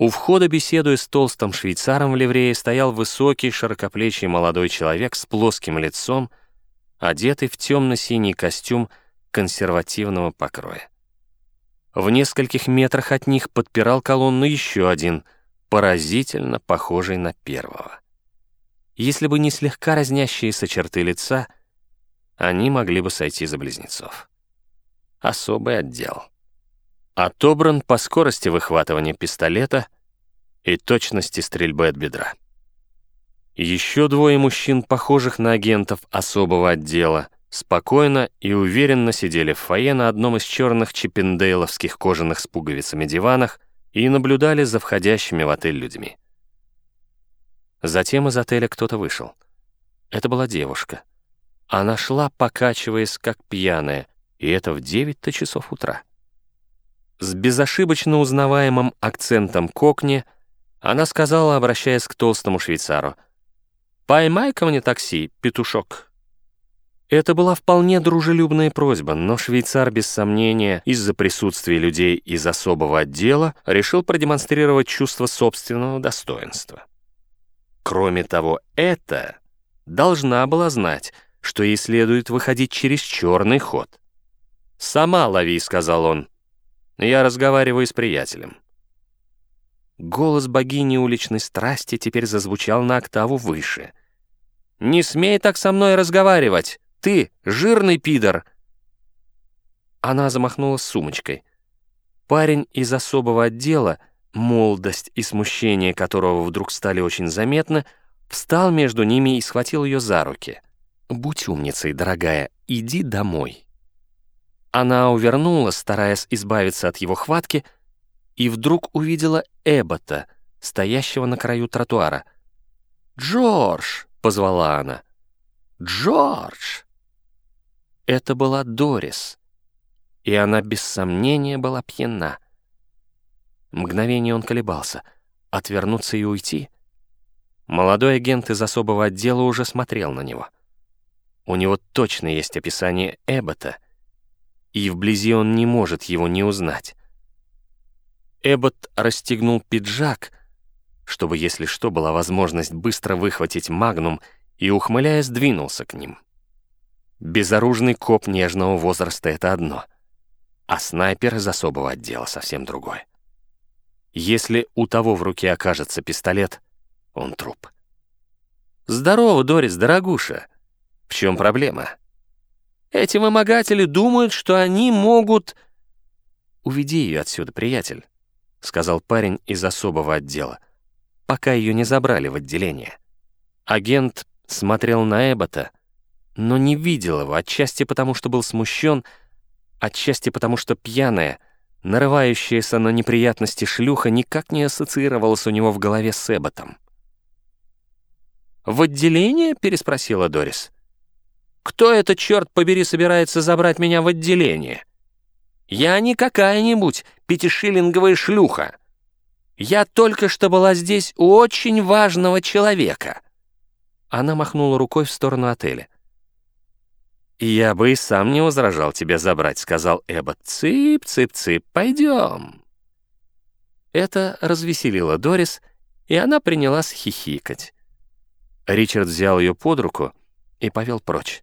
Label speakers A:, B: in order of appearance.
A: У входа, беседуя с толстым швейцаром в ливрее, стоял высокий, широкоплечий молодой человек с плоским лицом, одетый в темно-синий костюм консервативного покроя. В нескольких метрах от них подпирал колонну еще один, поразительно похожий на первого. Если бы не слегка разнящиеся черты лица, они могли бы сойти за близнецов. Особый отдел отобран по скорости выхватывания пистолета и точности стрельбы от бедра. Еще двое мужчин, похожих на агентов особого отдела, спокойно и уверенно сидели в фойе на одном из черных чиппендейловских кожаных с пуговицами диванах и наблюдали за входящими в отель людьми. Затем из отеля кто-то вышел. Это была девушка. Она шла, покачиваясь, как пьяная, и это в 9 часов утра. С безошибочно узнаваемым акцентом кокни она сказала, обращаясь к толстому швейцару, «Поймай-ка мне такси, петушок». Это была вполне дружелюбная просьба, но швейцар, без сомнения, из-за присутствия людей из особого отдела, решил продемонстрировать чувство собственного достоинства. Кроме того, это должна была знать, что ей следует выходить через черный ход. «Сама лови», — сказал он, я разговариваю с приятелем». Голос богини уличной страсти теперь зазвучал на октаву выше. «Не смей так со мной разговаривать! Ты, жирный пидор!» Она замахнулась сумочкой. Парень из особого отдела, молодость и смущение которого вдруг стали очень заметны, встал между ними и схватил ее за руки. «Будь умницей, дорогая, иди домой». Она увернулась, стараясь избавиться от его хватки, и вдруг увидела Эббота, стоящего на краю тротуара. «Джордж!» — позвала она. «Джордж!» Это была Дорис, и она без сомнения была пьяна. Мгновение он колебался, отвернуться и уйти. Молодой агент из особого отдела уже смотрел на него. У него точно есть описание Эббота — и вблизи он не может его не узнать. Эббот расстегнул пиджак, чтобы, если что, была возможность быстро выхватить магнум, и, ухмыляясь, двинулся к ним. Безоружный коп нежного возраста — это одно, а снайпер из особого отдела совсем другое. Если у того в руке окажется пистолет, он труп. «Здорово, Дорис, дорогуша. В чем проблема?» Эти вымогатели думают, что они могут...» «Уведи ее отсюда, приятель», — сказал парень из особого отдела, пока ее не забрали в отделение. Агент смотрел на Эббота, но не видел его, отчасти потому, что был смущен, отчасти потому, что пьяная, нарывающаяся на неприятности шлюха никак не ассоциировалась у него в голове с Эбботом. «В отделение?» — переспросила Дорис. Кто это, черт побери, собирается забрать меня в отделение? Я не какая-нибудь пятишиллинговая шлюха. Я только что была здесь у очень важного человека». Она махнула рукой в сторону отеля. «Я бы и сам не возражал тебя забрать», — сказал Эббот. «Цып, цып, цып, пойдем». Это развеселило Дорис, и она принялась хихикать. Ричард взял ее под руку и повел прочь.